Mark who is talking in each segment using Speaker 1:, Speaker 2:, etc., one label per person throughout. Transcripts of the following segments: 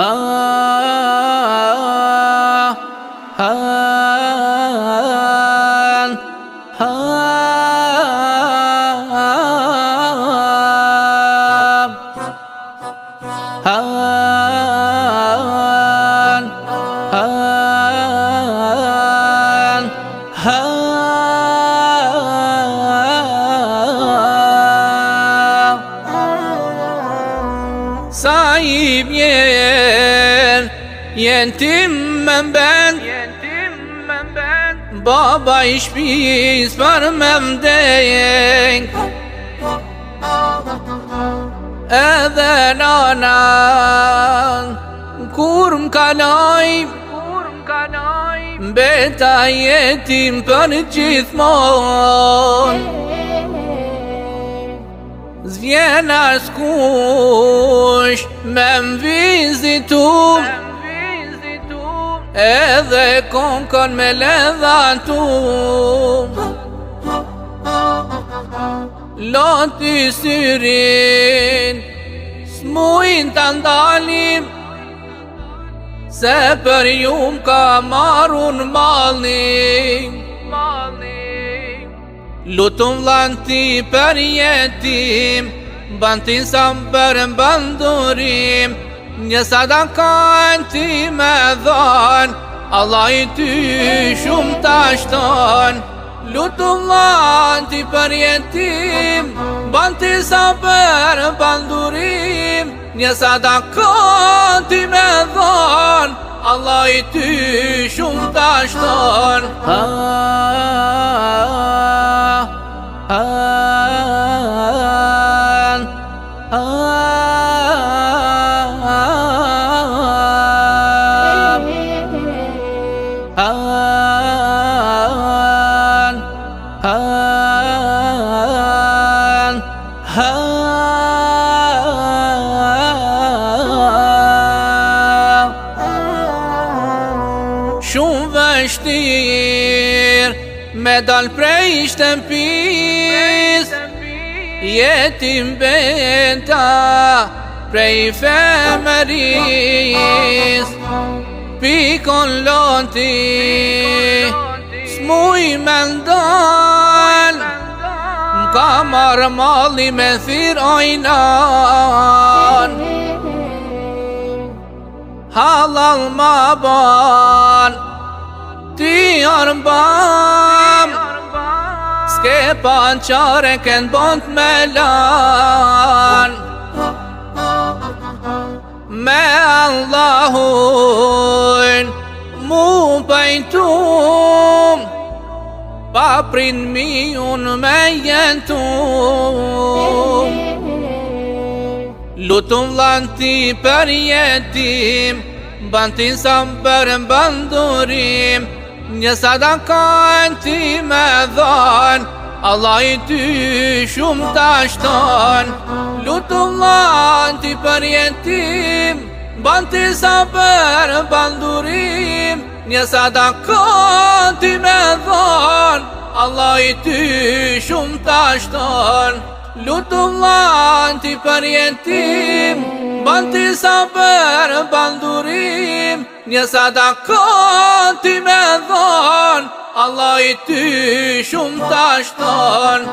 Speaker 1: Ah sa
Speaker 2: i bjen Jen tim më mben Baba i shpis për më mdejn Edhe nana Kur më kanaj Beta jetim për gjithmon Beta jetim për gjithmon zvjen as kush Me më vizitu Edhe konkon me ledha tu Lot i syrin Smuin të ndalim Se për jum ka marun malim Lutëm vlanti për jetim banti sa për bandurim Një sadaka ti me dhonë, Allah i ty shumë të ashton Lutëm vlanti për jetim Bantin sa për bandurim Një sadaka ti me dhonë, Allah i ty shumë të
Speaker 1: ashton ha, ha, ha Han Han Han Shumë
Speaker 2: vështir Me dal prej shtëmpis Jetim benta Prej femërin Pikon lonti, smu i mendon, kamar mali me thir ojnan Halal ma ban, ti jan ban, skepan qareken bont me lan prin mi unë me jetu Lutëm vlanti për jetim Bantin sa më për bandurim Një sadaka e ti me dhon Allah i ty shumë të ashton Lutëm vlanti për jetim Bantin sa për bandurim Një sadaka ti me dhon Allah i ty shumë tashton Lutu Allah t'i përjetim Ban t'i sa për bandurim Një sa t'i me dhon Allah i ty shumë tashton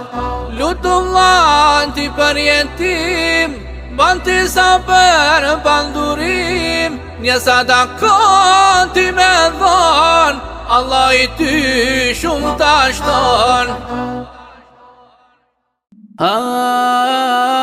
Speaker 2: Lutu Allah t'i përjetim Ban t'i sa për bandurim Një sa t'i me dhon Allah i ty shumë të ashton